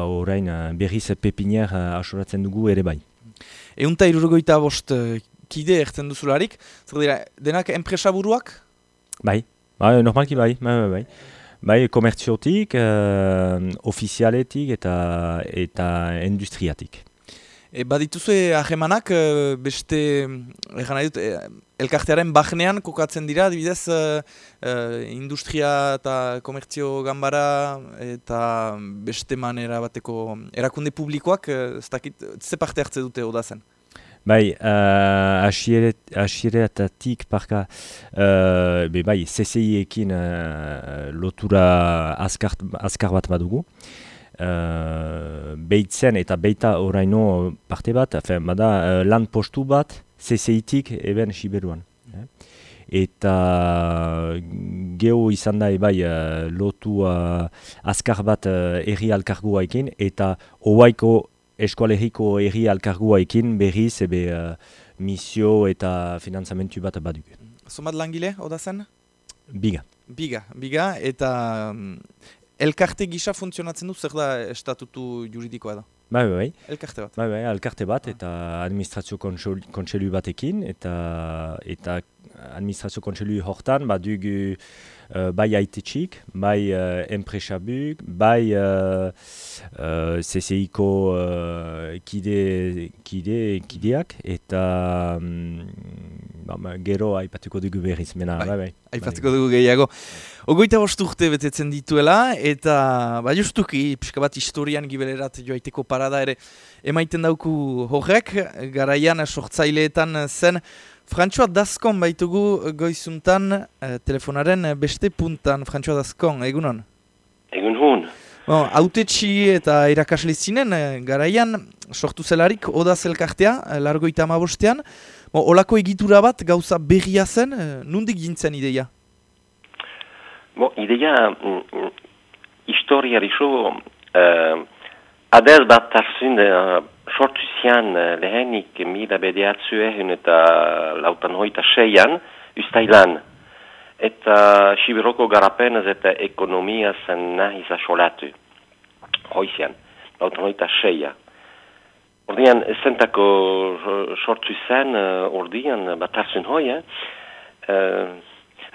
orain berriz pepinier asuratzen dugu ere bai. Eunta irurgoita bost kide ertzen duzularik, zer dira, denak enpresa buruak? Bai, bai, normalki bai, bai, bai, bai. Bai, komertziotik, ofizialetik eta, eta industriatik. E, badituzue ahemanak e, beste egan nahi dut, e, elkartearen bahnean kokatzen dira, dibidez industria eta komertzio gambara eta beste manera bateko erakunde publikoak, ez dakit, ze parte hartze dute odazen? Bai, uh, asieretatik parka, uh, be bai, CCI-ekin lotura azkar, azkar bat badugu. Uh, behitzen eta beita oraino parte bat, afen, bada uh, lan postu bat CCI-tik eben Siberuan. Eh? Eta geho izan da ebai uh, lotu uh, azkar bat uh, erri alkargua ekin, eta oaiko eskualeriko erri alkargua ekin berriz ebe uh, misio eta finanzamentu bat baduk. Zomat langile, oda zen? Biga. Biga, biga, eta um, elkarte gisa funtzionatzen du, zer da estatutu juridikoa da? Bai, bai, bai. Elkarte bat? Bai, bai, elkarte bat ah. eta administrazio kontselu batekin, eta, eta administrazio kontselu hortan, bat dugu uh, bai aitetxik, bai uh, enpresabuk, bai uh, uh, CCI-ko uh, kide, kide, kideak, eta um, ba, gero aipatuko dugu berriz, mena, bai, bai. bai. Aipatuko dugu gehiago. Ogoita bostu urte betetzen dituela, eta ba, justuki, pixka bat historian gibelerat joaiteko parada ere, emaiten dauku horrek, garaian sortzaileetan zen, Frantxoa Dazkon baitugu goizuntan eh, telefonaren beste puntan, Frantxoa Dazkon, egunon? Egun hon. Bon, autetxi eta irakasle zinen, eh, garaian sortu zelarik, oda zelkartea, eh, largoita amabostean, Bo, olako egitura bat gauza berria zen, eh, nundik gintzen ideia? Bo, ideia mm, mm, uh, adez bat tarzun uh, sortu zian uh, lehenik mila bedeatzu egin eta lautan hoita seian, ustailan. Eta Sibiroko garapenaz eta ekonomia zen nahi zasolatu. Hoizian, lautan hoita seia. Ordian, zentako sortu zen, uh, ordian, bat hartzen hoi, eh? Uh,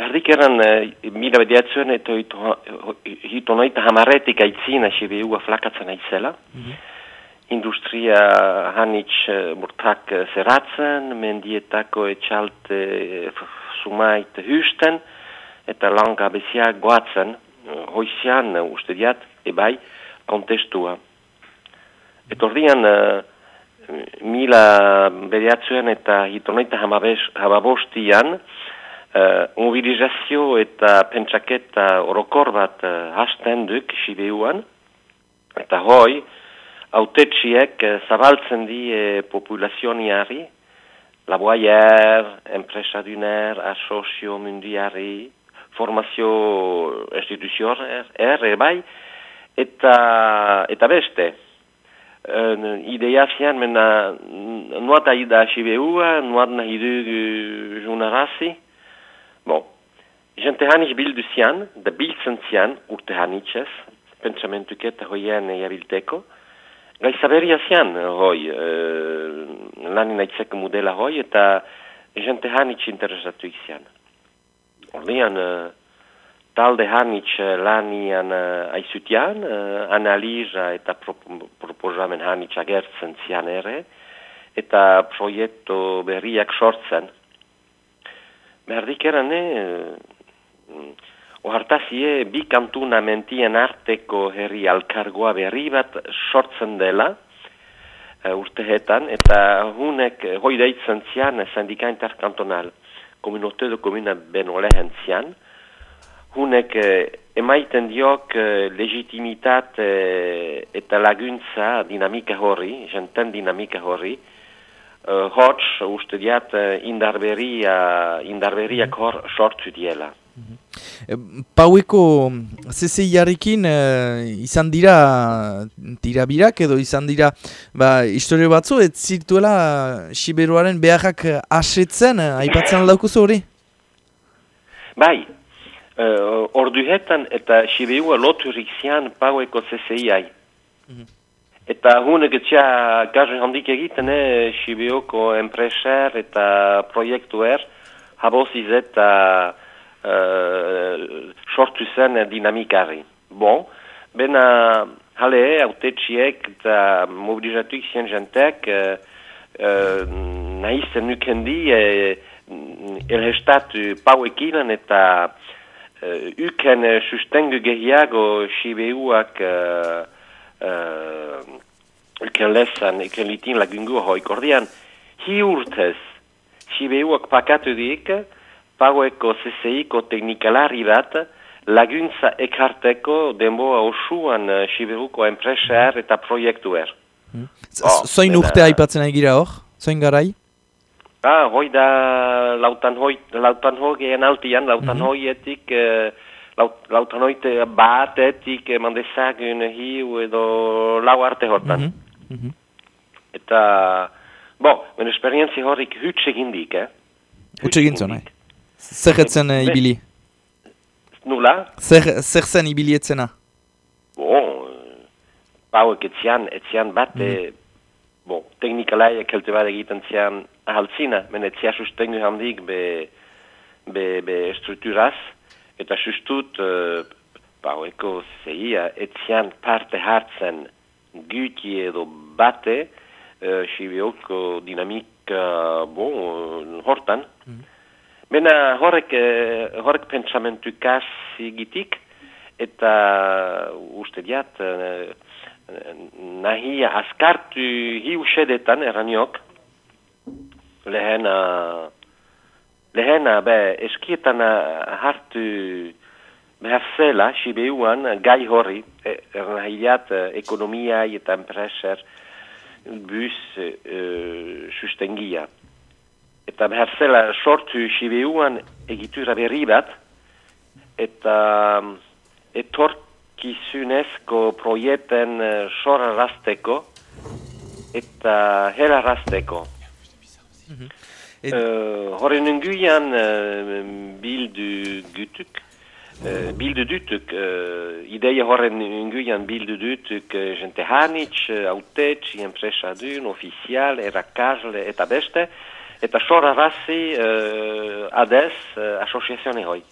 Erdik eran, uh, mila bediatzen, eta hito noita hamaretik aitzin, hasi behua flakatzen aitzela. Mm -hmm. Industria hanitz uh, burtak uh, zeratzen, mendietako etxalte uh, sumait husten, eta langa beziak goatzen, uh, hoizian, uh, uste diat, ebai, kontestua. Eta ordian, uh, mila bediatzuen eta hitonoita hamabostian uh, mobilizazio eta pentsaketa orokor bat uh, hasten duk Sibeuan eta hoi autetxiek uh, zabaltzen di uh, populazioniari laboaier, empresaduner, asosio mundiari, formazio instituzioner, erre bai, eta, eta beste uh, ideia zian, mena nuat ahi da asibeua, nuat nahi du junarazi. Bon, jente hanis bildu zian, da biltzen zian, urte hanitzez, pentsamentuket hoien jabilteko. Gai saberia zian, hoi, uh, lani nahitzek modela hoi, eta jente hanitz interesatu zian. Ordean, uh, talde hanitz eh, lanian uh, aizutian, uh, analiza eta proposamen hanitz agertzen zian ere, eta proiektu berriak sortzen. Berdik erane, uh, ohartazie, bi kantuna mentien arteko herri alkargoa berri bat sortzen dela, uh, urtehetan, eta hunek hoi deitzen zian, sindika interkantonal, kominote do komina beno lehen zian, hunek eh, emaiten diok eh, legitimitat eh, eta laguntza dinamika horri, jenten dinamika horri, eh, hots, uste diat, indarberia, indarberiak hor sortu diela. Paueko CCI-arekin izan dira tirabirak edo izan dira ba, historio batzu, ez zirtuela Siberuaren beharrak asetzen, aipatzen aldaukuzu hori? Bai, uh, orduhetan eta Sibeua loturik zian paueko CCI-ai. Mhm. Eta hunek etxea gazen handik egiten, eh, Sibioko enpreser eta proiektuer, haboziz eta uh, sortu zen dinamikari. Bon, bena, hale, haute txiek eta mobilizatuik zien jentek, uh, uh, nahi zen nukendi, uh, elhestatu pauekilan eta uh, uken sustengu gehiago Sibeuak uh, uh, uken lesan, uken litin lagungu hoi kordian, hi urtez, Sibeuak pakatu dik, paueko CCI-ko teknikalari bat, laguntza ekarteko denboa osuan uh, Siberuko enpreser eta proiektuer. Hmm. Zoin oh, urte haipatzen egira hor? Zoin garai? Ah, hoi da lautan hoi, lautan hoi altian, lautan mm -hmm. hoietik, uh, lautan hoite batetik eman dezagun hiu edo lau arte hortan. Mm -hmm. Eta, bo, men esperientzi horrik huts egindik, eh? Huts egintzen, nahi? Zer etzen uh, ibili? Nula? Zer, zer zen ibili etzena? Bon, bauek etzian, etzian bat, mm -hmm. bon, teknikalai kelte bat egiten zian ahaltzina, men etzia sustengu handik be, be, be strukturaz, eta sustut uh, paueko zeia etzian parte hartzen guti edo bate uh, sibioko dinamika bon, hortan. Mm Bena horrek, uh, horrek pentsamentu kasi gitik eta uste diat uh, nahi askartu hiu sedetan eraniok lehen uh, lehena be eskietan hartu behar zela, Sibeuan, gai horri, e, ernahilat ekonomia eta enpreser bus e, sustengia. Eta behar zela sortu Sibeuan egitura berri bat, eta etorkizunezko proieten sorarrasteko eta herarrasteko. Mm Et... Uh, Horren unguian uh, bildu gutuk, uh, bildu dutuk, uh, ideia horren unguian bildu dutuk uh, jente hanitz, uh, autetx, enpresadun, ofizial, erakazle eta beste, eta sora razi uh, adez uh, asosiazione hoi.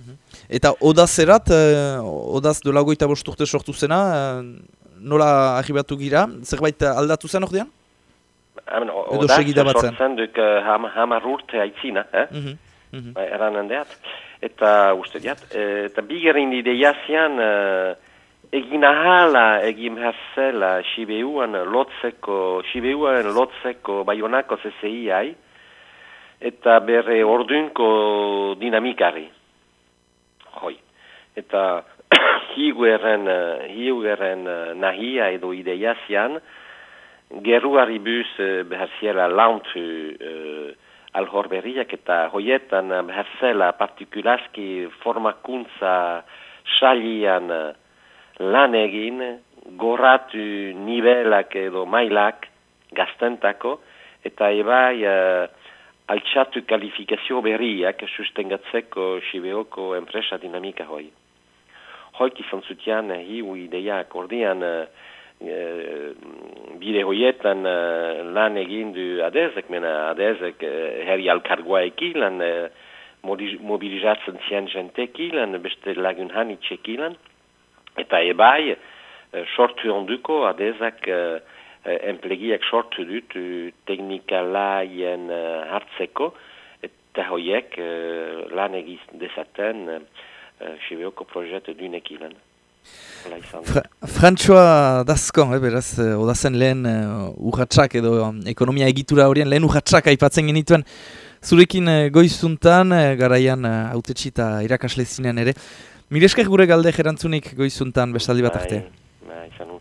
Mhm. Eta odaz erat, uh, odaz dolagoita bosturte sortu zena, uh, nola ahibatu gira, zerbait aldatu zen ordean? Edo segida batzen. Sortzen duk uh, hamar urte haitzina, eh? Mm -hmm. Mm -hmm. Eran handeat. Eta uste diat, eta bigerin ideia zian uh, egin ahala egin beharzela Sibeuan lotzeko, Sibeuan lotzeko baionako CCI-ai eta bere ordunko dinamikari. Hoi. Eta hiueren, hiueren nahia edo ideia zian, geruari buz uh, beharziela launtu uh, alhor berriak eta hoietan uh, beharzela partikulazki formakuntza salian uh, lan egin gorratu nivelak edo mailak gaztentako eta ebai uh, altxatu kalifikazio berriak sustengatzeko Sibeoko enpresa dinamika hoi. Hoik izan zutian hiu ideia akordian uh, Eh, bide hoietan uh, lan egin du adezek, mena adezek uh, herri alkargoa lan uh, mobilizatzen zian jenteki lan beste lagun hanitxeki lan eta ebai uh, sortu onduko adezak uh, enplegiak sortu dut uh, teknikalaien uh, hartzeko eta hoiek uh, lan egiz dezaten uh, uh, proiektu dunek. Fra Frantxoa dazko, eh, beraz, eh, odazen lehen uh, urratxak edo um, ekonomia egitura horien lehen urratxak aipatzen genituen zurekin uh, goizuntan, uh, garaian uh, autetxi eta irakasle zinean ere. Mireskak gure galde gerantzunik goizuntan bestaldi bat arte. Bai, bai,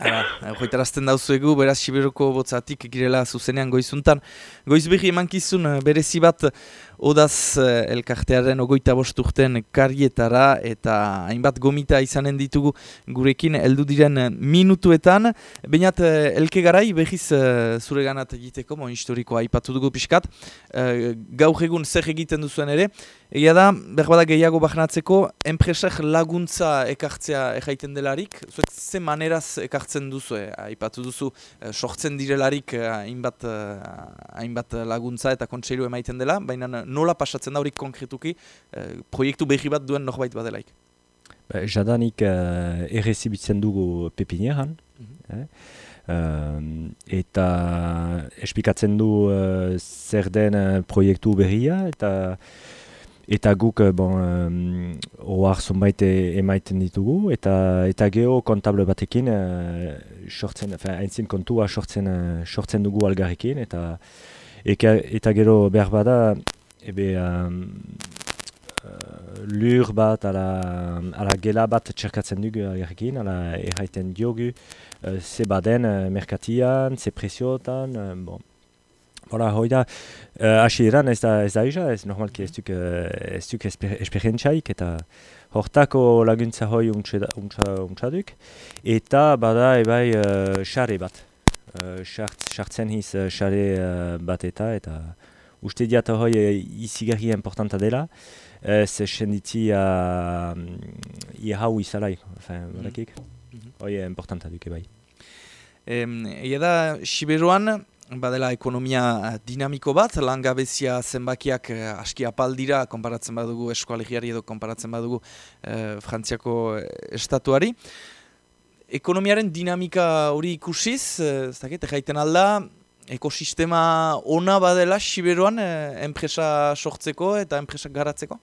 izan Joitarazten dauzuegu, beraz Siberuko botzatik girela zuzenean goizuntan. Goizbehi emankizun eh, berezi bat odaz eh, elkartearen ogoita bosturten karietara eta hainbat gomita izanen ditugu gurekin heldu diren minutuetan. Bainat elke garai behiz zure ganat egiteko, mo historikoa aipatu dugu pixkat. Gaur egun zer egiten duzuen ere, Egia da, berbada gehiago bahnatzeko, enpresak laguntza ekartzea ejaiten delarik, zuek ze maneraz ekartzen duzu, eh? aipatu duzu, eh, sortzen direlarik eh, hainbat, eh, hainbat laguntza eta kontseilu emaiten dela, baina nola pasatzen da horik konkretuki eh, proiektu behi bat duen norbait badelaik? Ba, jadanik uh, errezibitzen dugu pepinieran, Mhm. eh? Uh, eta espikatzen du uh, zer den uh, proiektu berria, eta eta guk uh, bon, um, ohar zonbait e- emaiten ditugu, eta eta geho kontable batekin uh, sortzen, enfin, aintzin kontua sortzen, uh, sortzen dugu algarrekin, eta eka, eta gero behar bada, ebe um, uh, lur bat, ala, ala gela bat txerkatzen dugu algarrekin, ala erraiten diogu, uh, ze baden uh, merkatian, ze presiotan, uh, bon. Voilà, hoi da, uh, hasieran ez da ez da isa, ez normalki ez duk, uh, ez duk esper, esperientzaik, eta hortako laguntza hoi untsa, untsa, untsa duk. Eta bada ebai uh, xare bat. Uh, xart, xartzen hiz uh, xare uh, bat eta, eta uste diat hoi uh, izigarri importanta dela. Ez senditzi uh, ihau izalai, enfin, badakik. Mhm. Hoi importanta duk ebai. Em, Egia da, Siberuan, badela ekonomia dinamiko bat, langabezia zenbakiak eh, aski apaldira konparatzen badugu eskualegiari edo konparatzen badugu eh, Frantziako eh, estatuari. Ekonomiaren dinamika hori ikusiz, eh, ez dakit, jaiten alda, ekosistema ona badela Siberuan eh, enpresa sortzeko eta enpresak garatzeko?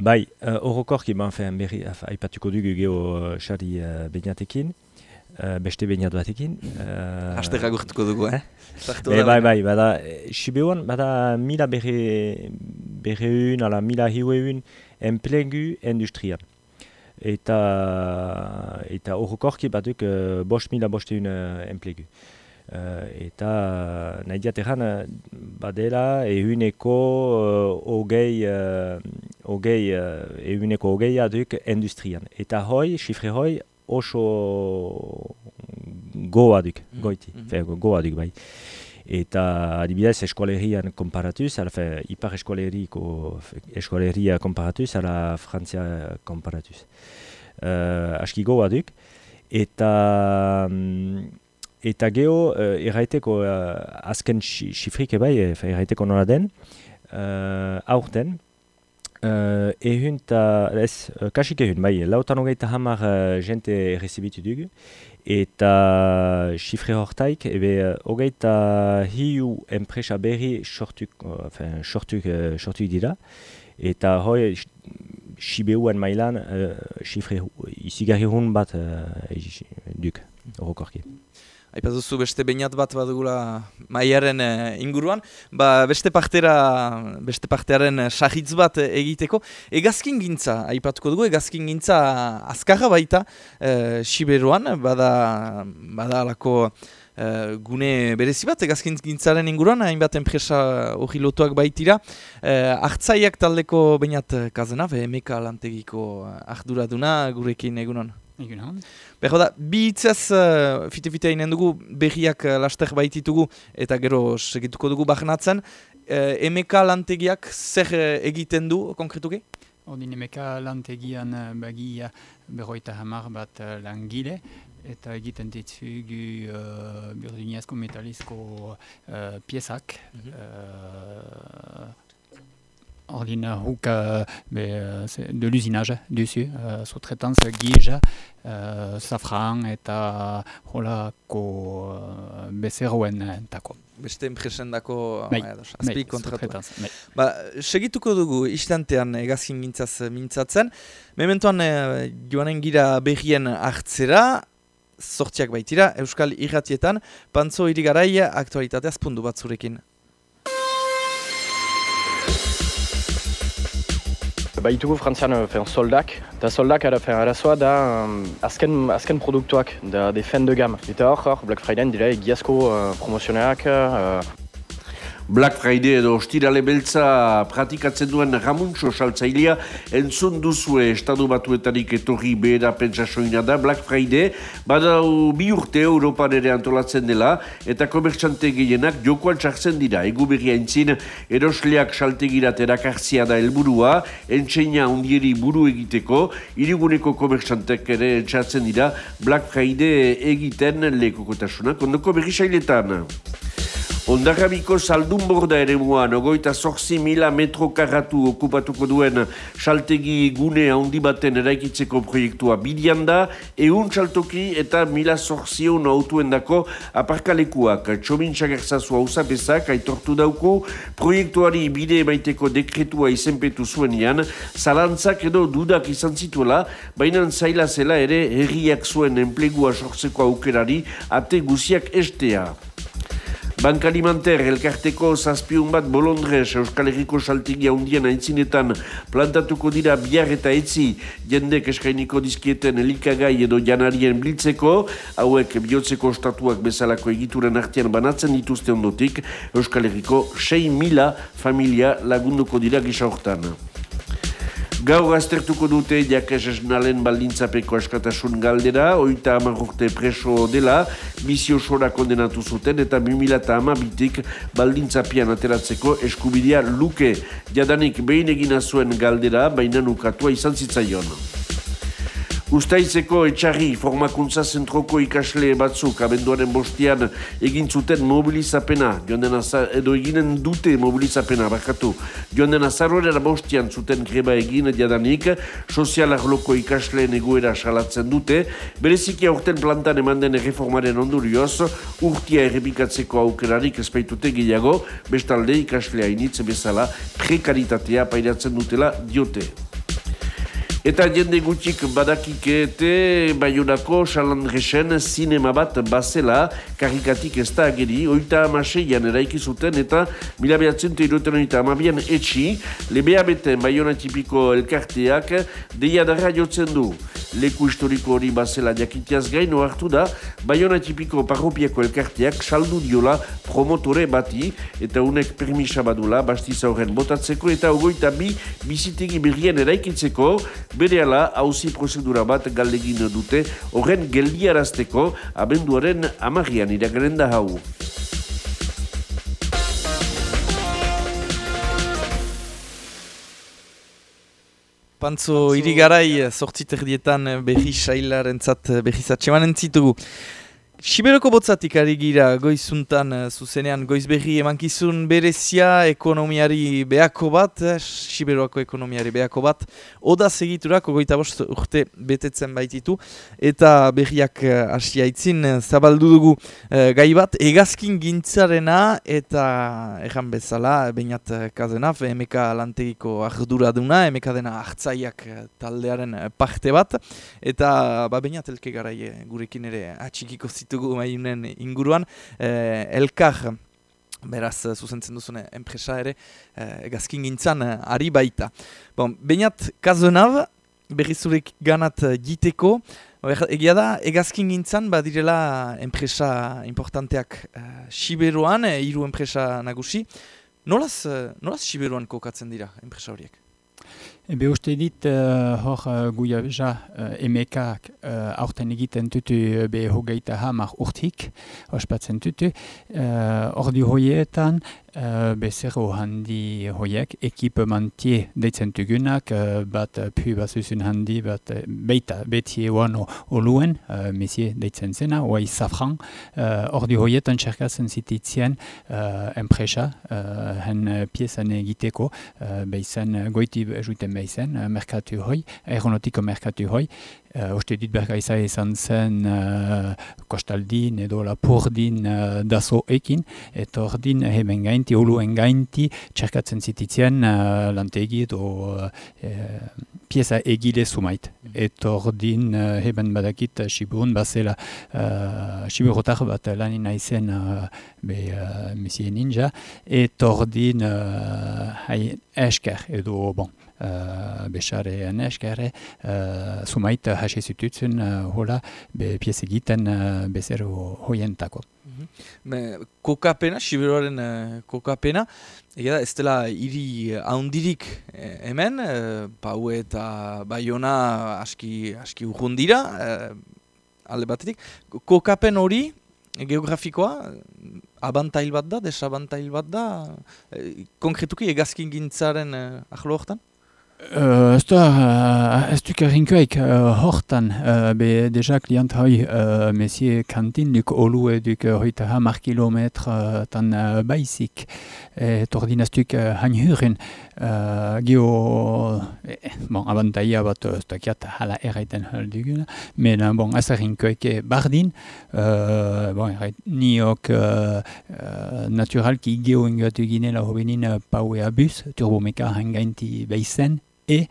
Bai, uh, berri, af- aipatuko dugu geho uh, xari uh, beinatekin, uh, beste beinat batekin. Uh, Haste gurtuko dugu, eh? Be, da bai, bai, bada, eh, Siberuan, bada mila berre, berreun, ala mila hiueun enplegu industrian. Eta, eta orokorki batuk uh, bost mila bosteun uh, enplegu. Uh, eta nahi diat erran, uh, badela ehuneko uh, hogei, uh, hogei, uh, ehuneko hogeia duk industrian. Eta hoi, xifre hoi, oso goa duk, Mhm, goiti, mhm. fe, goa duk bai. Eta adibidez eskolerian konparatuz, ala fe, ipar eskoleriko eskoleria konparatuz, ala Frantzia konparatuz. Uh, aski goa duk. Eta, mm, eta geho, uh, erraiteko uh, azken xi- xifrik ebai, e, fe, erraiteko nola den, uh, aurten, Uh, ehun eta, ez, uh, kasik ehun, bai, lautan hogeita hamar uh, jente errezibitu dugu, eta xifre hortaik, ebe uh, hogeita hiu enpresa berri sortuk, uh, enfin, sortuk, uh, sortuk dira, eta hoi Sibeuan mailan uh, xifre hu- izigarri hun bat uh, duk, orokorki. Aipatuzu beste beinat bat badugula maiaren eh, inguruan, ba beste partera, beste partearen eh, sahitz bat eh, egiteko. Egazkin gintza, aipatuko dugu, egazkin gintza azkarra baita eh, Siberuan, bada, bada alako eh, gune berezi bat, egazkin gintzaren inguruan, hainbat enpresa hori lotuak baitira. Eh, Artzaiak taldeko beinat eh, kazena, BMK lantegiko arduraduna gurekin egunon. Da, bi hitzaz uh, fite-fite hainen dugu, berriak uh, laster baititugu eta gero segituko dugu bahnatzen. Uh, MK lantegiak zer uh, egiten du konkretuki? Ordin emeka lantegian eh, bagia berroita hamar bat eh, langile eta egiten ditzugu uh, burdinezko metalizko uh, piezak. Euh, ordin uh, huk uh, be, de l'usinage dessus, uh, sous-traitance guige, uh, safran eta holako uh, bezeroen tako. Beste enpresendako Bai, uh, azpi kontratu. sous-traitance, bai. Ba, segituko dugu istantean egazkin gintzaz mintzatzen. Mementoan eh, joanen gira berrien hartzera, sortziak baitira, Euskal Irratietan, pantzo irigarai aktualitateaz pundu bat Baitugu frantzian uh, fen soldak, eta soldak ara, fen, arazoa da um, azken, azken produktuak, da de fin de gamme. Eta hor, hor, Black Friday dira egiazko uh, promozioneak, uh, Black Friday edo ostirale beltza pratikatzen duen Ramuntxo saltzailea entzun duzue estadu batuetarik etorri behera pentsasoina da Black Friday badau bi urte Europan ere antolatzen dela eta komertxante gehienak jokoan txartzen dira egu berria entzin erosleak saltegirat erakartzia da helburua entxeina undieri buru egiteko iriguneko komertxantek ere txartzen dira Black Friday egiten lekokotasunak ondoko berri sailetan. Ondarrabiko saldun borda ere muan, ogoita sorzi mila metro karratu okupatuko duen saltegi gune handi baten eraikitzeko proiektua bidian da, egun saltoki eta mila sorzion autuen dako aparkalekuak. Txomin txagertzazu hau zapezak, aitortu dauko, proiektuari bide emaiteko dekretua izenpetu zuen ian, zalantzak edo dudak izan zituela, baina zaila zela ere herriak zuen enplegua sortzeko aukerari ate guziak estea. Bankalimanter elkarteko zazpion bat bolondrez Euskal Herriko saltigia undien aintzinetan plantatuko dira bihar eta etzi jendek eskainiko dizkieten elikagai edo janarien biltzeko, hauek bihotzeko ostatuak bezalako egituren artean banatzen dituzte ondotik Euskal Herriko 6 mila familia lagunduko dira gisa hortan. Gaur aztertuko dute jakes esnalen baldintzapeko askatasun galdera, oita amarrokte preso dela, misio sora kondenatu zuten eta 2000 bitik baldintzapian ateratzeko eskubidea luke. Jadanik behin egina zuen galdera, baina nukatua izan zitzaion. Uztaitzeko etxarri formakuntza zentroko ikasle batzuk abenduaren bostian egin zuten mobilizapena, joan den edo eginen dute mobilizapena, bakatu. Joan den azarroera bostian zuten greba egin jadanik, sozial arloko ikasleen egoera salatzen dute, bereziki aurten plantan eman den reformaren ondurioz, urtia errepikatzeko aukerarik espaitute gehiago, bestalde ikaslea initz bezala prekaritatea pairatzen dutela diote. Eta jende gutxik badakikete Bayonako Salandresen sinema bat bazela karikatik ez da ageri, oita amaseian eraiki zuten eta mila behatzen teiruten oita amabian etxi, lebea beten Bayona tipiko elkarteak deia darra jotzen du. Leku historiko hori bazela jakitiaz gaino hartu da, Bayona tipiko parropiako elkarteak saldu diola promotore bati eta unek permisa badula bastiza horren botatzeko eta ogoita bi bizitegi berrien eraikitzeko bere ala hauzi prozedura bat galdegin dute horren geldiarazteko abenduaren amagian iragaren da hau. Pantzo irigarai, sortzit erdietan behi sailaren zat behi zatxemanen zitugu. Siberoko botzatik ari gira goizuntan uh, zuzenean. Goizberri emankizun berezia ekonomiari behako bat, uh, Siberoko ekonomiari behako bat, oda segiturako goita bost urte betetzen baititu, eta berriak uh, asiaitzin uh, zabaldu dugu gai bat, egazkin gintzarena eta erran bezala, bainat kazenaf, emeka lantegiko ardura duna, emeka dena hartzaiak taldearen parte bat, eta ba, bainat elke garai gurekin ere atxikiko zitu ditugu maiunen inguruan, eh, elkar, beraz, zuzentzen duzune, enpresa ere, eh, gintzan, eh, ari baita. Bon, Bainat, kazonab, berrizurik ganat giteko, egia da, egazkin gintzan, badirela enpresa importanteak eh, Siberuan, eh, hiru enpresa nagusi, nolaz, eh, nolaz Siberuan kokatzen dira enpresa horiek? Ebe uste dit, uh, hor uh, guia uh, emekak uh, aurten egiten tutu be hogeita hamar urtik, ospatzen tutu. Uh, ordi hoietan, uh, bezero handi hoiek, ekipemantie deitzen tugunak, uh, bat uh, pu basuzun handi, bat beita, beti ewan oluen, uh, mesie deitzen zena, oai safran. Uh, ordi hoietan txerkatzen zititzien uh, enpresa, uh, hen piezan egiteko, uh, beizan goiti juten izen, uh, merkatu hoi, aeronotiko merkatu hoi. Uh, Oste dit berga izan zen uh, kostaldin edo lapurdin uh, daso ekin, eta ordin heben gainti, oluen gainti, txerkatzen zititzen uh, lantegi edo uh, pieza egile sumait. Mm. Eta ordin uh, heben badakit Siburun bazela uh, Siburotar bat lanin naizen uh, uh, Messie Ninja, eta ordin uh, esker edo bon. Uh, besare neskere uh, sumait hasi zitutzen uh, hola be pieza egiten uh, bezero hoientako. Mm Me, kokapena, Siberuaren uh, kokapena, egia da, ez dela hiri haundirik eh, hemen, uh, Pau eta Bayona aski, aski urrundira, uh, alde batetik. Kokapen hori, geografikoa, abantail bat da, desabantail bat da, uh, konkretuki egazkin gintzaren uh, ahlo hortan? Uh, ez da, uh, ez duk errinkoek uh, hortan, uh, be deja klient hoi uh, mesie kantin duk olu eduk uh, hoita hamar kilometre uh, tan uh, baizik, et ordin ez duk uh, hanhurin, uh, gio, eh, bon, abantaia bat ez dakiat hala erraiten halduguna, men uh, bon, ez errinkoek bardin, uh, bon, errait, niok uh, uh, naturalki gio ingatu ginela hobenin uh, paue abus, turbomeka hangainti beizen, e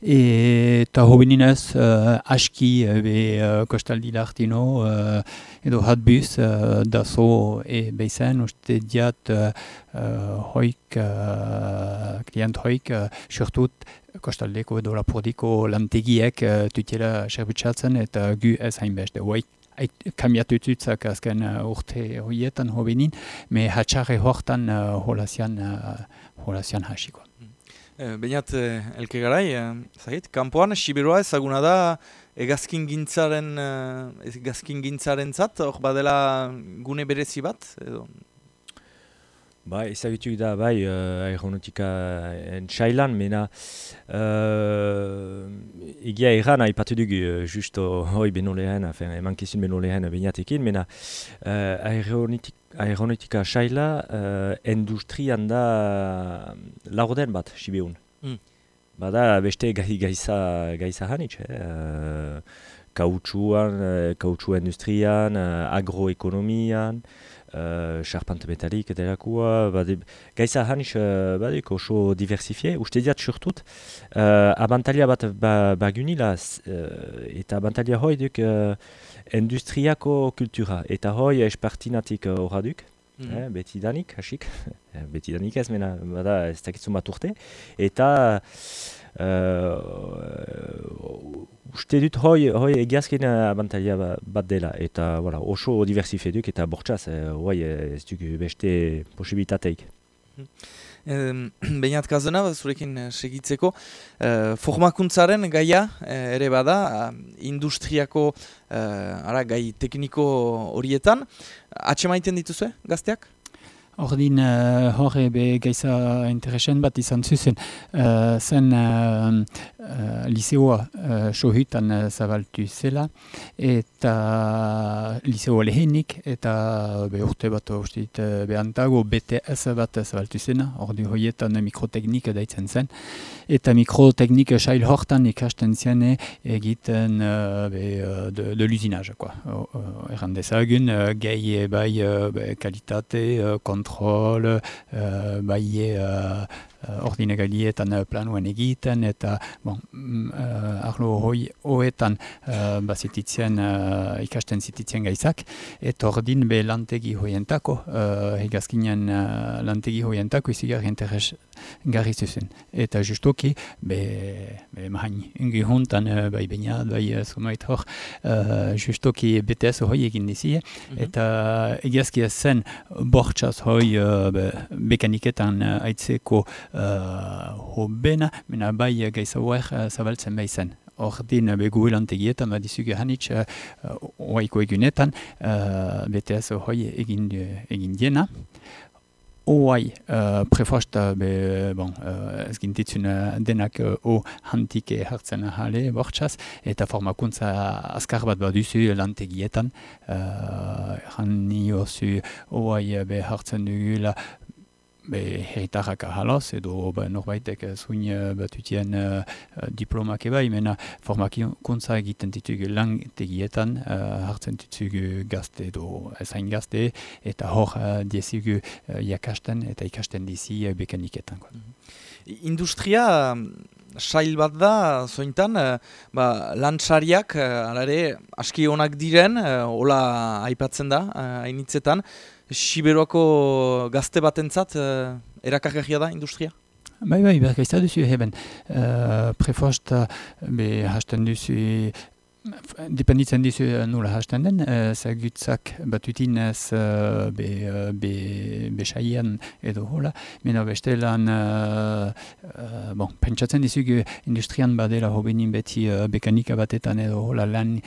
eta hobeninez uh, aski uh, be uh, kostaldi lartino uh, edo hatbus uh, dazo e beizen uste diat uh, hoik uh, klient hoik uh, surtut kostaldeko edo lapordiko lantegiek uh, tutela serbutsatzen eta gu ez hainbeste hoik kamiatu tutzak azken uh, urte horietan hobenin, me hatxarre hortan uh, holazian, uh, holazian hasiko. E, Bainat, e, elke garai, e, zahit, kanpoan, Siberua ezaguna da egazkin gintzaren, egazkin gintzaren zat, hor badela gune berezi bat, edo? Ba, ezagutuk da, bai, uh, aeronautika entxailan, mena uh, egia erran haipatu dugu uh, justo hoi beno lehen, eman kizun beno lehen bainatekin, mena uh, aeronautika aeronautika saila uh, industrian da uh, laurden bat, sibeun. Mm. Bada beste gai gaiza, gaiza hanitz, eh? uh, kautsuan, uh, kautsu industrian, uh, agroekonomian, uh, charpante metalik eta erakua, bade, gaiza hanitz uh, oso diversifie, uste diat surtut, uh, abantalia bat ba, bagunila, uh, eta abantalia hoi duk, uh, industriako kultura. Eta hoi espartinatik horraduk, mm eh, beti danik, hasik. beti danik ez, mena, bada ez dakitzun bat urte. Eta uh, uste dut hoi, hoi egiazken abantalia bat dela. Eta voilà, oso diversifeduk eta bortxaz, eh, hoi ez duk beste posibilitateik. Mm Bainat kazena, zurekin uh, segitzeko, uh, formakuntzaren gaia uh, ere bada, industriako ara, gai tekniko horietan. Atxe maiten dituzue, gazteak? Ordin uh, horre be gaiza interesen bat izan zuzen. Uh, zen uh, uh, liseoa uh, sohutan uh, zabaltu zela eta liseo lehenik eta be urte bat ustit uh, behantago BTS bat zabaltu zena. Ordin horietan mikroteknik daitzen zen. Eta mikroteknik sail hortan ikasten ziane egiten uh, be, uh, de, de l'usinage. Uh, uh, Erran dezagun, uh, gai bai uh, kalitate, uh, kontrol, uh, bai uh, uh, ordinagalietan uh, planuen egiten, eta bon, uh, arlo hoi hoetan uh, bazititzen, uh, ikasten zititzen gaizak, eta ordin be lantegi hoientako, uh, hegazkinen uh, lantegi hoientako izigar interes garri zuzen. Eta justoki, be, be mahain, ingi hontan, uh, bai bainat, bai uh, sumait hor, uh, justoki BTS hoi egin dizie, mm -hmm. eta egazkia zen bortxaz hoi uh, be, bekaniketan uh, aitzeko uh, hobena, mena bai gaizauer uh, zabaltzen bai zen. Hor din begu elantegietan, badizuge hanitz, uh, oaiko egunetan, uh, BTS hoi egin, egin diena. Oai, uh, prefosta, be, bon, uh, ez gintitzun denak uh, o hantike hartzen ahale, bortxaz, eta formakuntza azkar bat baduzu lantegietan. Uh, Erran nio oai, be hartzen dugula, be heritarrak ahaloz, edo ba, norbaitek zuin uh, batutien uh, diplomak eba, imena formakuntza egiten ditugu lang tegietan, uh, hartzen ditugu gazte edo ezain gazte, eta hor uh, diezugu uh, jakasten eta ikasten dizi uh, bekaniketan. Mhm. Industria sail bat da, zointan, ba, lantzariak, alare, aski onak diren, hola aipatzen da, hainitzetan, Siberuako gazte batentzat uh, erakargarria da industria? Bai, bai, bergaizta duzu heben. Uh, prefost, be, hasten duzu Dependitzen dizu uh, nola hasten den, uh, zagutzak uh, be, uh, be, besaian edo hola, mena bestelan uh, uh, bon, pentsatzen dizugu industrian badela hobenin beti uh, bekanika batetan edo hola lan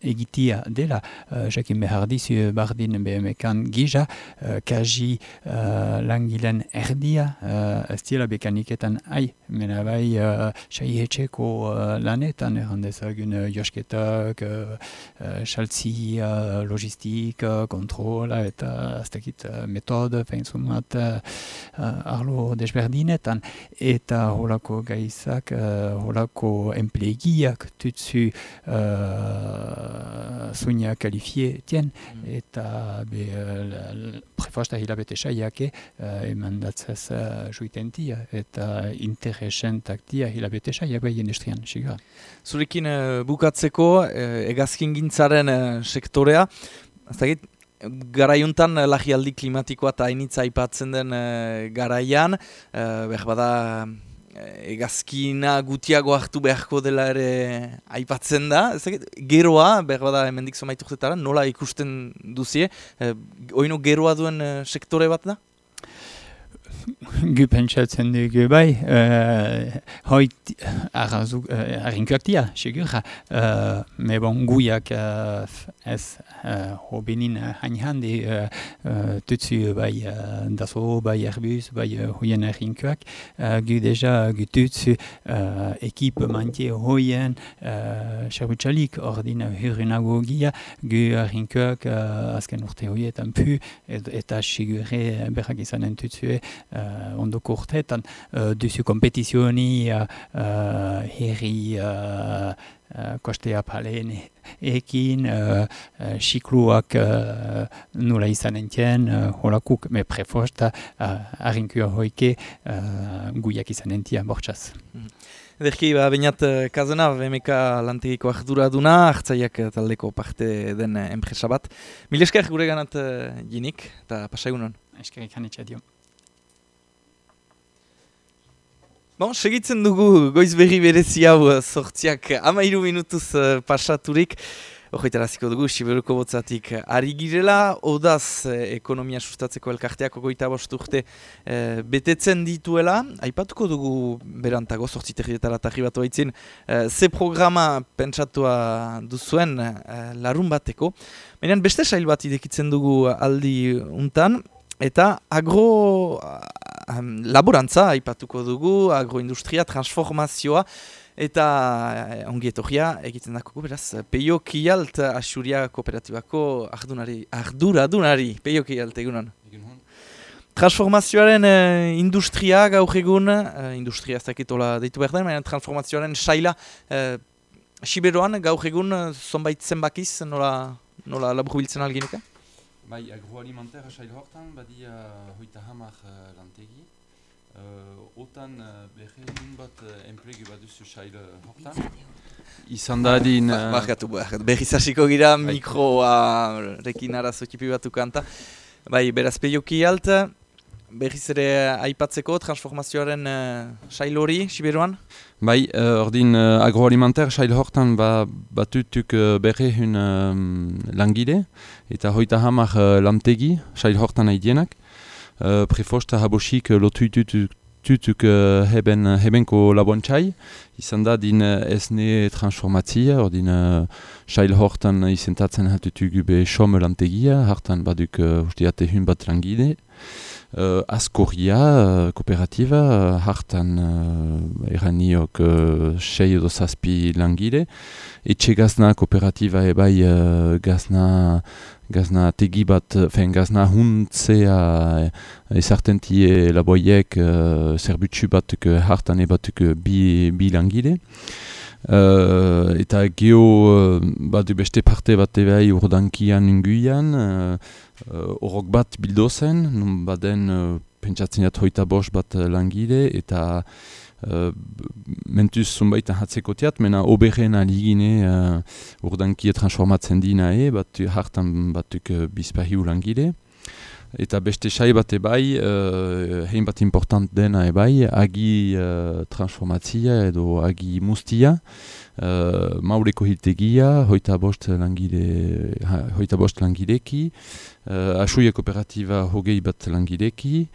egitia dela, uh, jakin behar dizu bardin BMKan gija, uh, kaji uh, langilen erdia, uh, ez dira bekaniketan ai, mena bai uh, sai etxeko uh, lanetan errandezagun uh, josket logistika, uh, saltzi, uh, logistik, uh, kontrola eta aztekit uh, metode, fein sumat, uh, arlo desberdinetan. Eta holako gaizak, uh, holako emplegiak tutsu uh, suina kalifie tien, mm. eta be, uh, prefosta hilabete saiake uh, eman datzaz uh, juitentia, eta interesentak dia hilabete saiak bai industrian, sigur. Zurekin uh, bukatzeko eh, egazkin gintzaren eh, sektorea. Aztagit, garaiuntan eh, lagialdi klimatikoa eta hainitza aipatzen den eh, garaian, eh, behar bada eh, egazkina gutiago hartu beharko dela ere aipatzen da. Aztagit, geroa, behar bada hemendik zomaitu nola ikusten duzie, eh, oino geroa duen sektore bat da? Gu pentsatzen dugu bai, uh, hoit arrinkuak dia, segur, uh, me bon guiak uh, ez uh, hobenin hain handi uh, uh, tutsu bai uh, daso, bai Airbus, bai uh, hoien arrinkuak, uh, gu deja gu tutsu uh, ekip mantie hoien uh, xerbutxalik ordina hurrenago gia, gu arrinkuak uh, azken urte hoietan pu, eta sigure berrak izanen tutsue uh, ondoko urteetan uh, duzu kompetizioni uh, uh, herri uh, uh, kostea paleen ekin, uh, uh, xikluak uh, nula izan entien, uh, holakuk, me prefosta uh, harinkua hoike uh, guiak izan entia bortxaz. Mm. Ederki, ba, bainat kazena, BMK lantegiko ardura duna, hartzaiak taldeko parte den enpresa bat. Mil esker gure ganat uh, jinik, eta pasaigunan. Eskerik hanitxa dio. Bon, segitzen dugu goiz berri berezi hau sortziak amairu minutuz uh, pasaturik. Horretara ziko dugu, Siberuko botzatik ari girela, odaz eh, ekonomia sustatzeko elkarteak ogoita bosturte eh, betetzen dituela. Aipatuko dugu berantago, sortziterrietara tarri bat haitzin, eh, ze programa pentsatua duzuen eh, larun bateko. Baina beste sail bat idekitzen dugu aldi untan, eta agro um, laborantza aipatuko dugu, agroindustria, transformazioa, eta eh, ongi etorria egiten dako beraz, Peio Kialt Asuria Kooperatibako ardunari, arduradunari, Peio Kialt egunan. Transformazioaren uh, industria gaur egun, uh, industria ez dakitola deitu behar den, transformazioaren saila uh, Siberoan gaur egun uh, zonbait zenbakiz nola, nola labur biltzen alginika? Bai, agroalimentaire sail hortan, badia hoita hamar uh, lantegi. Uh, otan uh, behe bat uh, enplegu bat duzu sail hortan. Izan da din... Uh, Barkatu, barkatu. Behi zasiko gira bai. mikroa rekin arazokipi batu kanta. Bai, beraz peioki alta, behiz ere aipatzeko transformazioaren uh, sail hori, Siberuan? Bai, uh, ordin uh, agroalimentaire sail hortan ba, batutuk uh, behe hun langile, eta hoita hamar uh, lantegi sail hortan haidienak. Uh, prefosta habosik uh, lotu tutuk uh, heben, hebenko labontxai, izan da din uh, esne transformatzia, ordin uh, sail hortan izentatzen hatutuk be som lantegia, hartan baduk uh, ustiate hun bat langide. Uh, Askoria, uh, kooperatiba, uh, hartan uh, eraniok uh, sei edo zazpi langide. Etxe gazna kooperatiba ebai uh, gazna gazna tegi bat, fen gazna huntzea ezartentie laboiek uh, zerbutsu batuk hartan ebatuk bi, bi langile. Uh, eta geho uh, badu beste parte bat ebai urdankian unguian, uh, bat bildozen, nun baden uh, pentsatzen jat hoita bos bat langile, eta uh, mentuz zunbaita hatzeko teat, mena oberren aligine uh, urdankia transformatzen dina e, bat hartan batuk uh, bizpahiu langile. Eta beste sai bat ebai, uh, hein bat important dena ebai, agi uh, transformatzia edo agi mustia, uh, maureko hiltegia, hoita bost, langile, hoita bost langileki, uh, asuia kooperatiba hogei bat langileki,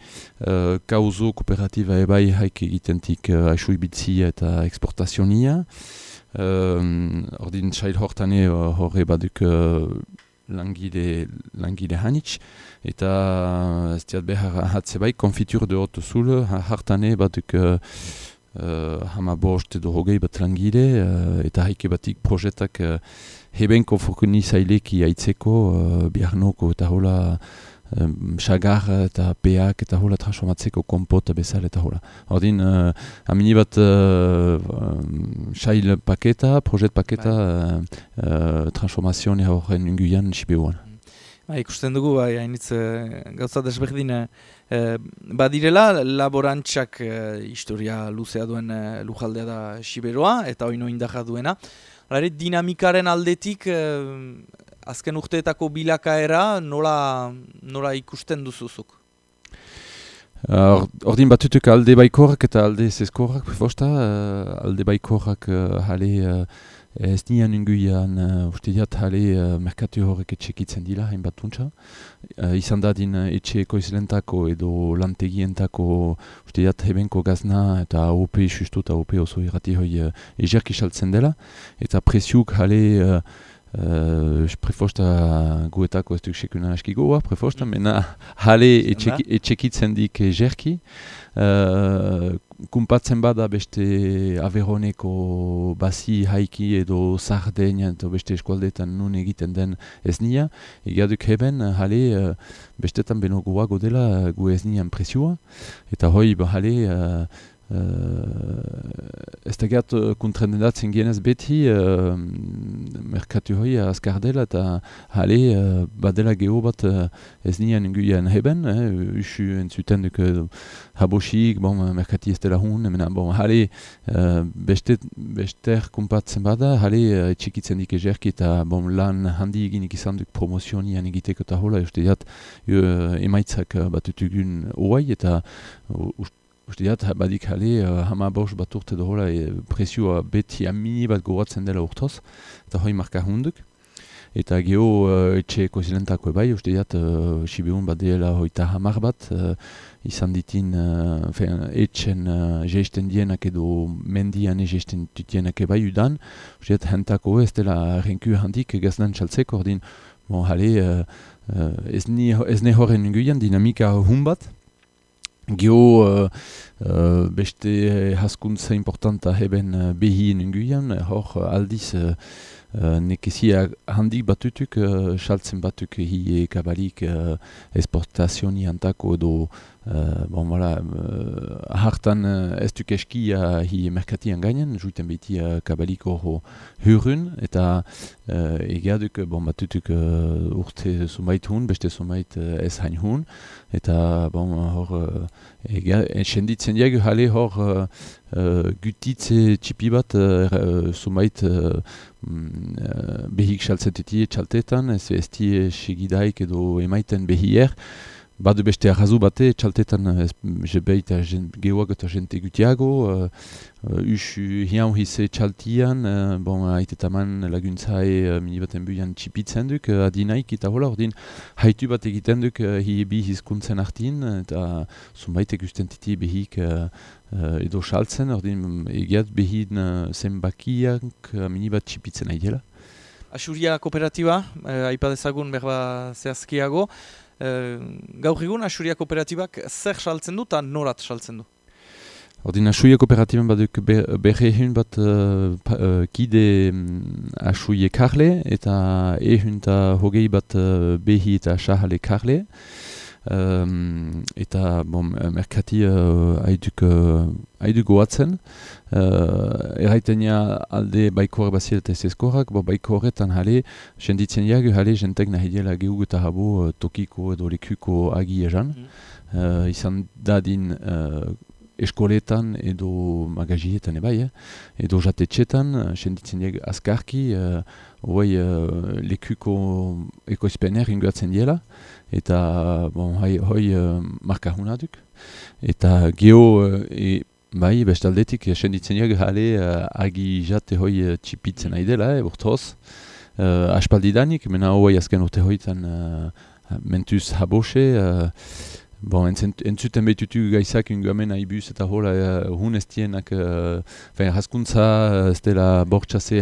uh, kauzo kooperatiba ebai haik egitentik uh, asui bitzia eta eksportazionia, uh, ordin sail hortane uh, horre baduk uh, langile, langile hanitz, eta ez diat behar bai, konfitur de hot zul, hartane batuk uh, uh, hama bost edo hogei bat langile, uh, eta haike batik projetak uh, hebenko fokuni zaileki aitzeko, uh, biarnoko eta hola um, sagar eta peak eta hola transformatzeko kompota bezala eta hola. Ordin, uh, amini bat uh, um, sail paketa, projet paketa, uh, uh, transformazioa horren unguian sibeuan. Ba, ikusten dugu, bai, hainitz e, gauza desberdin e, badirela, laborantzak e, historia luzea duen e, lujaldea da Siberoa, eta oino indaja duena. Hala dinamikaren aldetik, e, azken urteetako bilakaera, nola, nola ikusten duzuzuk? Ordin batutuk alde baikorrak eta alde zeskorrak, prefosta, alde baikorrak hale Ez nian inguian, uh, uste diat, hale uh, merkatu horrek etxekitzen dila, hainbat tuntza. Uh, izan dadin uh, etxe ekoizlentako edo lantegientako, uste diat, hebenko gazna eta AOP sustu eta AOP oso irrati hoi uh, ezerki saltzen dela. Eta presiuk hale, uh, uh, prefosta guetako ez duk sekuna aski goa, prefosta, mena hale etxekitzen dik ezerki. Uh, kumpatzen bada beste Averoneko basi haiki edo Sarden edo beste eskualdetan nun egiten den ez nia. Egiaduk heben, hale, uh, bestetan beno guago dela gu ez nian presioa. Eta hoi, hale, uh, Uh, ez gert uh, kontrendatzen genez beti uh, merkatu hoi azkar dela eta hale uh, badela geho bat uh, ez nian inguian heben eh, usu entzuten duk habosik, bon, merkati ez dela hun mena, bon, hale uh, beste, bester kumpatzen bada hale uh, etxikitzen dik ezerki eta bon, lan handi eginik izan duk promozionian egiteko eta hola uste diat uh, emaitzak batutugun oai eta uh, Uste diat, badik hale, uh, hama bos bat urte dohola e, presioa beti amini bat goratzen dela urtoz, eta hoi marka hunduk. Eta geho uh, etxe kozilentako ebai, uste uh, Sibiun bat dela hoita hamar bat, uh, izan ditin uh, fein, etxen uh, jeisten dienak edo mendian jeisten ditienak ebai udan. Uste hentako ez dela renku handik gazdan txaltzeko, ordin, bon, hale, uh, uh, ez, ni, ez ne horren nguian dinamika hun bat, Gio uh, uh, beste haskuntza importanta heben uh, behien inguian, hor aldiz uh, uh, nekezia handik batutuk, uh, saltzen batuk hie kabalik uh, esportazioni antako edo Uh, bon, voilà, uh, hartan uh, ez duk eskia hi merkatian gainen, juiten beti uh, kabaliko ho hurun, eta uh, egeaduk, bon, batutuk uh, urte sumait hun, beste sumait uh, ez hain hun, eta bon, hor, uh, esenditzen diag, hale hor uh, uh, gutitze txipi bat uh, uh, uh, behik saltzetetie txaltetan, ez ez die segidaik edo emaiten behier, Badu beste arrazu bate, txaltetan ez beita gehuak eta jente gutiago, uh, uh, usu hian hise txaltian, uh, bon, aitetaman laguntzai uh, mini baten buian txipitzen duk, uh, adinaik eta hola, ordin haitu bat egiten duk uh, hi bi hizkuntzen artin, eta zunbaitek usten titi behik uh, uh, edo saltzen, ordin egiat behin uh, zenbakiak uh, mini bat txipitzen aidela. Asuria kooperatiba, uh, aipadezagun berba zehazkiago, gaur egun Asuria Kooperatibak zer saltzen du eta norat saltzen du? Ordin Asuria Kooperatiban baduk berre ehun bat uh, uh, kide um, Asurie karle eta ehun eta hogei bat uh, behi eta sahale karle. Um, eta bon, merkati uh, haiduk, uh, goatzen. Uh, Erraitenia alde baiko baziel eta ezkorak, bo baiko horretan jale, jenditzen jagu jale jentek nahi dela gehu eta habo uh, tokiko edo lekuko agi ejan. Mm. Uh, izan dadin uh, eskoletan edo magazietan ebai, eh? edo jatetxetan, senditzen diag azkarki, uh, hoi uh, lekuko ekoizpener ingoatzen diela, eta bon, hoi uh, marka duk. Eta geho, uh, e, bai, bestaldetik, senditzen diag jale uh, agi jate hoi uh, txipitzen nahi dela, e, urtoz. Uh, aspaldidanik, mena hoi azken urte hoitan uh, mentuz habose, uh, Bon, entzuten behitutu gaizak ingoamen aibuz eta hola uh, hun ez dienak uh, fein raskuntza, ez dela bortxase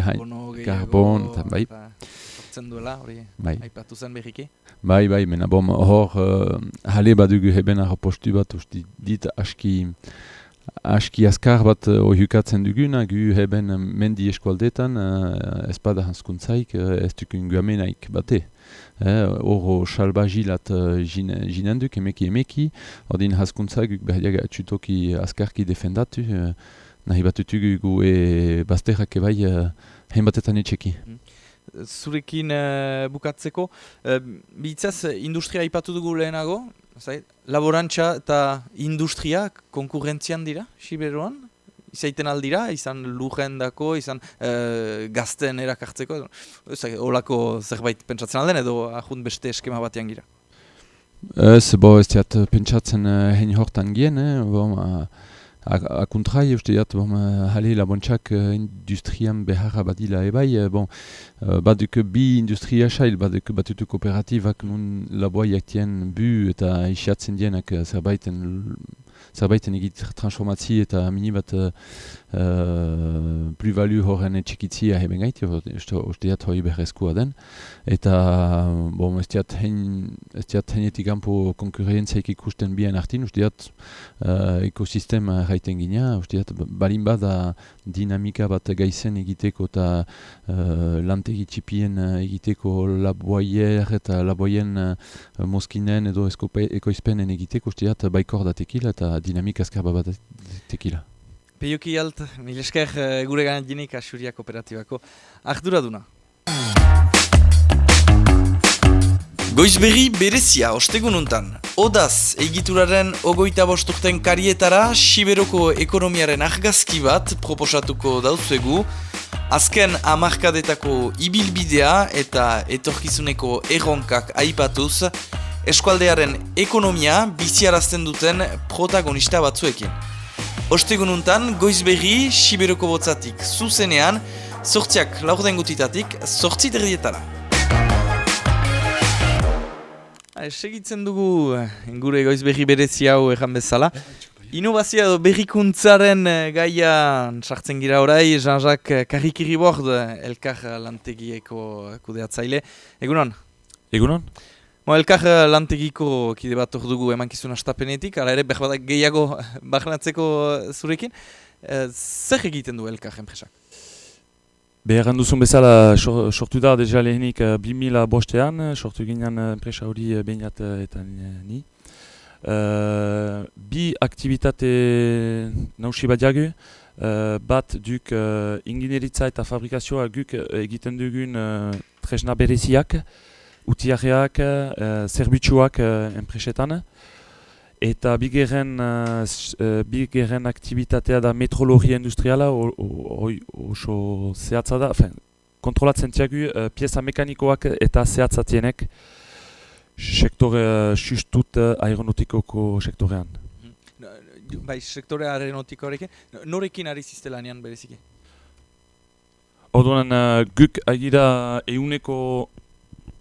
karbon, eta bai. Hortzen duela, hori bai. haipatu zen berriki? Bai, bai, mena bom, hor uh, jale badugu heben postu bat, usti dit aski aski askar bat uh, ohiukatzen duguna, gu heben mendi eskualdetan, uh, ez bada haskuntzaik, uh, ez duk ingoamenaik bate. Hor, salbajilat jinenduk, emeki emeki, ordin haskuntza guk berdiaga atxutoki askarki defendatu, nahi bat utugu e bazterrak ebai hein batetan etxeki. Zurekin uh, bukatzeko, uh, bitzaz industria ipatu dugu lehenago, zait, laborantza eta industria konkurrentzian dira, Siberuan? Izaiten aldira, izan lujen dako, izan e, gazten erakartzeko, holako zerbait pentsatzen alden edo ahun beste eskema batean gira? Ez, bo, ez diat pentsatzen uh, hein hortan gien, eh? bo, akuntrai, uste diat, bo, hale labontxak uh, industrian beharra badila ebai, uh, bon, uh, baduk bi industria sail, baduk batutu kooperatibak nun laboiak tien bu eta isiatzen dienak zerbaiten zerbaiten egit transformatzi eta mini bat uh, plus-value horren etxikitzia heben gaiti, uste diat hori berrezkoa den. Eta, bon, ez diat heinetik gampo konkurrentzaik ikusten bien artin, uste diat uh, ekosistema raiten gina, uste diat balin bada dinamika bat gaizen egiteko eta uh, lantegi txipien egiteko laboier eta laboien uh, moskinen edo ekoizpenen egiteko, uste diat baikor datekila eta dinamika azkar bat tekila. Peioki alt, mil esker uh, gure gana jenik Asuria Kooperatibako. Ardura duna. Goiz berri berezia ostegununtan. Odaz egituraren ogoita bostukten karietara Siberoko ekonomiaren argazki bat proposatuko dauzuegu. Azken amarkadetako ibilbidea eta etorkizuneko erronkak aipatuz, eskualdearen ekonomia biziarazten duten protagonista batzuekin. Ostegununtan, goiz berri, Siberoko botzatik, zuzenean, sortziak laurden gutitatik, sortzi derdietara. Segitzen dugu, gure goiz berri berezi hau egan bezala. Innovazioa edo berrikuntzaren eh, gaian sartzen gira orai, Jean-Jacques Karikiribord, elkar lantegieko kudeatzaile. Egunon? Egunon? Mo, elkar eh, lantegiko kide bat dugu emankizun astapenetik, ala ere behar gehiago bahnatzeko zurekin. E, zer egiten du elkar enpresak? Behar duzun bezala sortu da deja lehenik 2000 bostean, sortu ginen enpresa hori behinat eta ni. Uh, bi aktivitate nausi bat jagu, uh, bat duk uh, ingineritza eta fabrikazioa guk egiten dugun uh, tresna bereziak, utiarreak, uh, zerbitzuak uh, enpresetan. Eta bigerren, uh, bigerren aktivitatea da metrologia industriala, oso zehatza da, fin, kontrolatzen tiagu uh, pieza mekanikoak eta zehatzatienek sektore uh, sustut uh, aeronautikoko sektorean. Bai, sektore aeronautikoarekin, norekin ari ziztelanean bereziki? Orduan, uh, guk agira euneko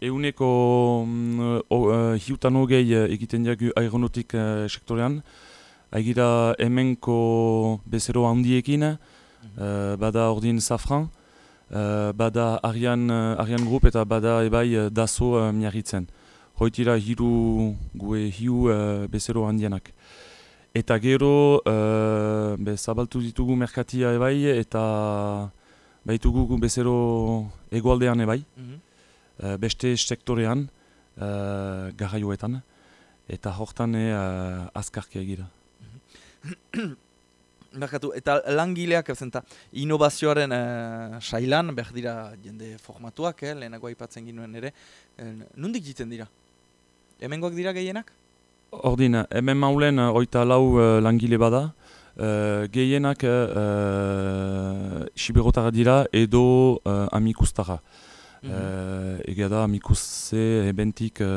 Euneko mm, uh, hiutan hogei uh, egiten diagu aeronautik uh, sektorean. Agira hemenko bezero handiekin, uh, bada ordin Safran, uh, bada Arian, uh, Arian Group eta bada ebai uh, Daso uh, miarritzen. Hoitira hiru gue hiu uh, bezero handienak. Eta gero, uh, be, zabaltu ditugu merkatia ebai eta baitugu bezero egualdean ebai. Mm uh, beste sektorean, uh, garraioetan, eta hortan uh, azkarki egira. Bakatu, eta langileak, zenta, innovazioaren uh, sailan, behar dira jende formatuak, eh, lehenago aipatzen ginuen ere, eh, nundik jiten dira? Hemengoak dira gehienak? Ordin, hemen maulen oita lau uh, langile bada, uh, gehienak uh, siberotara dira edo uh, amikustara. Mm -hmm. Ega da amikuze ebentik uh,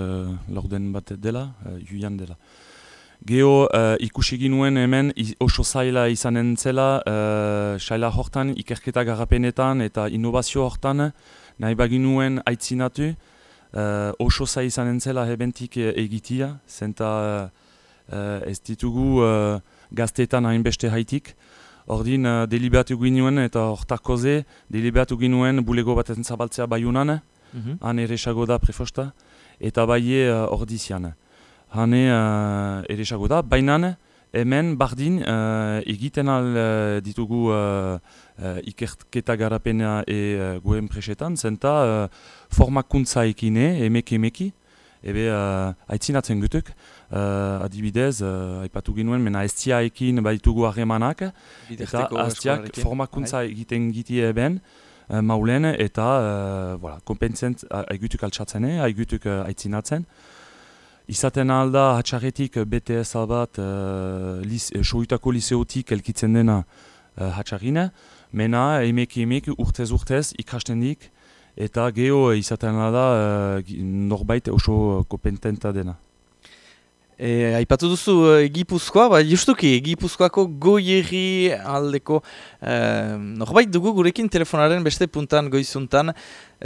lorden bat dela, uh, juian dela. Geo uh, ikusi ginuen hemen oso zaila izanen zela, uh, saila hortan, ikerketa garapenetan eta innovazio hortan, nahi baginuen aitzinatu, uh, oso zaila izanen zela ebentik egitia, zenta uh, ez ditugu uh, gazteetan hainbeste haitik. Ordin, uh, deliberatu ginuen eta hortako ze, deliberatu ginuen bulego bat zabaltzea baiunan, mm -hmm. han ere da prefosta, eta baie uh, ordizian. Hane uh, ere da, baina hemen bardin uh, egiten al uh, ditugu uh, uh, ikerketa garapena e uh, goen presetan, zenta uh, formakuntza ekine, emeki emeki, ebe uh, aitzinatzen gutuk, uh, adibidez, uh, aipatu ginuen, mena estiaekin baditugu harremanak, eta astiak formakuntza bai. egiten giti eben, uh, maulen, eta uh, voilà, kompentzent haigutuk altsatzen, haigutuk uh, aitzinatzen. Izaten alda hatxarretik BTS bat uh, lis, soitako liseotik elkitzen dena uh, hatxarrine, mena emeki emeki urtez urtez ikasten dik, eta geho izaten alda uh, norbait oso kompetenta dena. E, aipatu duzu e, Gipuzkoa, ba, justuki Gipuzkoako goierri aldeko e, norbait dugu gurekin telefonaren beste puntan goizuntan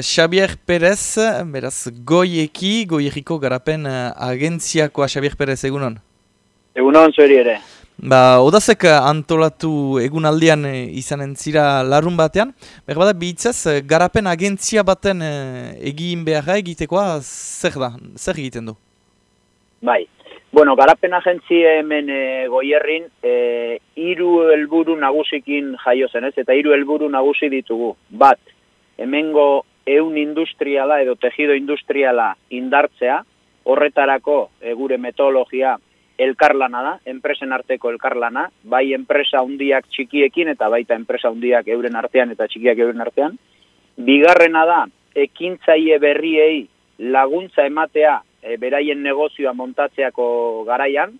Xavier Perez, beraz goieki, goierriko garapen e, agentziakoa Xavier Perez egunon? Egunon zueri ere. Ba, odazek antolatu egunaldian e, izanen zira larun batean, behar bada bihitzaz, garapen agentzia baten e, egin beharra egitekoa zer da, zer egiten du? Bai, Bueno, garapen agentzi hemen e, goierrin, e, iru helburu nagusikin jaio zen, ez? Eta hiru helburu nagusi ditugu. Bat, hemengo eun industriala edo tejido industriala indartzea, horretarako e, gure metodologia elkarlana da, enpresen arteko elkarlana, bai enpresa hundiak txikiekin eta baita enpresa hundiak euren artean eta txikiak euren artean. Bigarrena da, ekintzaile berriei laguntza ematea e, beraien negozioa montatzeako garaian,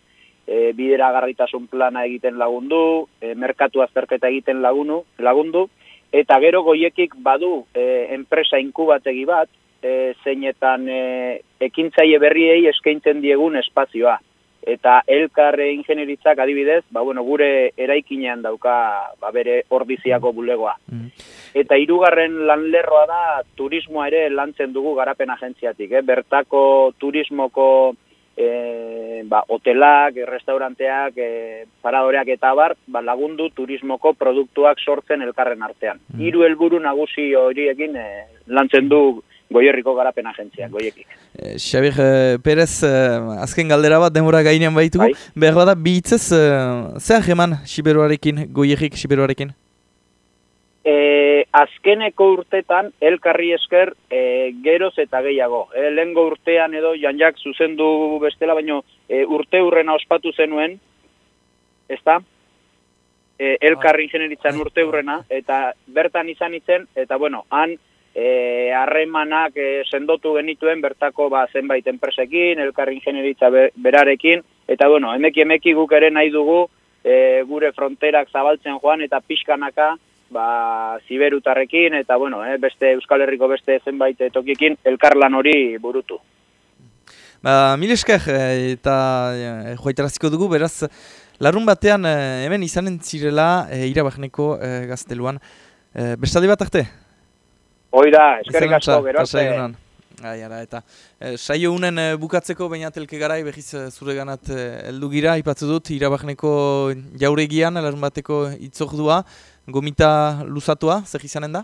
e, bidera garritasun plana egiten lagundu, e, merkatu azterketa egiten lagunu, lagundu, eta gero goiekik badu e, enpresa inkubategi bat, e, zeinetan e, ekintzaile berriei eskaintzen diegun espazioa eta elkarre ingenieritzak adibidez, ba, bueno, gure eraikinean dauka ba, bere ordiziako bulegoa. Mm. Eta hirugarren lanlerroa da turismoa ere lantzen dugu garapen agentziatik. Eh? Bertako turismoko e, ba, hotelak, restauranteak, e, paradoreak eta bar, ba, lagundu turismoko produktuak sortzen elkarren artean. Mm. Hiru helburu nagusi horiekin e, lantzen du goierriko garapen agentzia, goiekik. Eh, Xabir eh, Perez, eh, azken galdera bat, demora gainean baitugu. Bai. Behar bada, bihitzez, eh, zer eman Siberuarekin, goierrik Siberuarekin? E, azkeneko urtetan, elkarri esker, e, geroz eta gehiago. E, Lengo urtean edo, janjak zuzendu bestela, baino e, urte urrena ospatu zenuen, ezta? E, elkarri ah. ingenieritzan urte urrena, eta bertan izan itzen, eta bueno, han, E, harremanak e, sendotu genituen bertako ba, zenbait enpresekin, elkar ingenieritza berarekin, eta bueno, emeki emeki guk ere nahi dugu e, gure fronterak zabaltzen joan eta pixkanaka ba, ziberutarrekin, eta bueno, e, beste Euskal Herriko beste zenbait tokiekin elkarlan hori burutu. Ba, mil esker, eta e, joaitaraziko dugu, beraz, larun batean hemen izanen zirela e, irabakneko e, gazteluan. E, bestaldi bat arte? Hoi da, eskerrik asko, gero Ai, ara, eta e, saio unen e, bukatzeko baina telke garai behiz e, zure ganat e, eldu gira, ipatzu dut, irabakneko jauregian, elarun bateko itzordua, gomita luzatua, zer izanen da?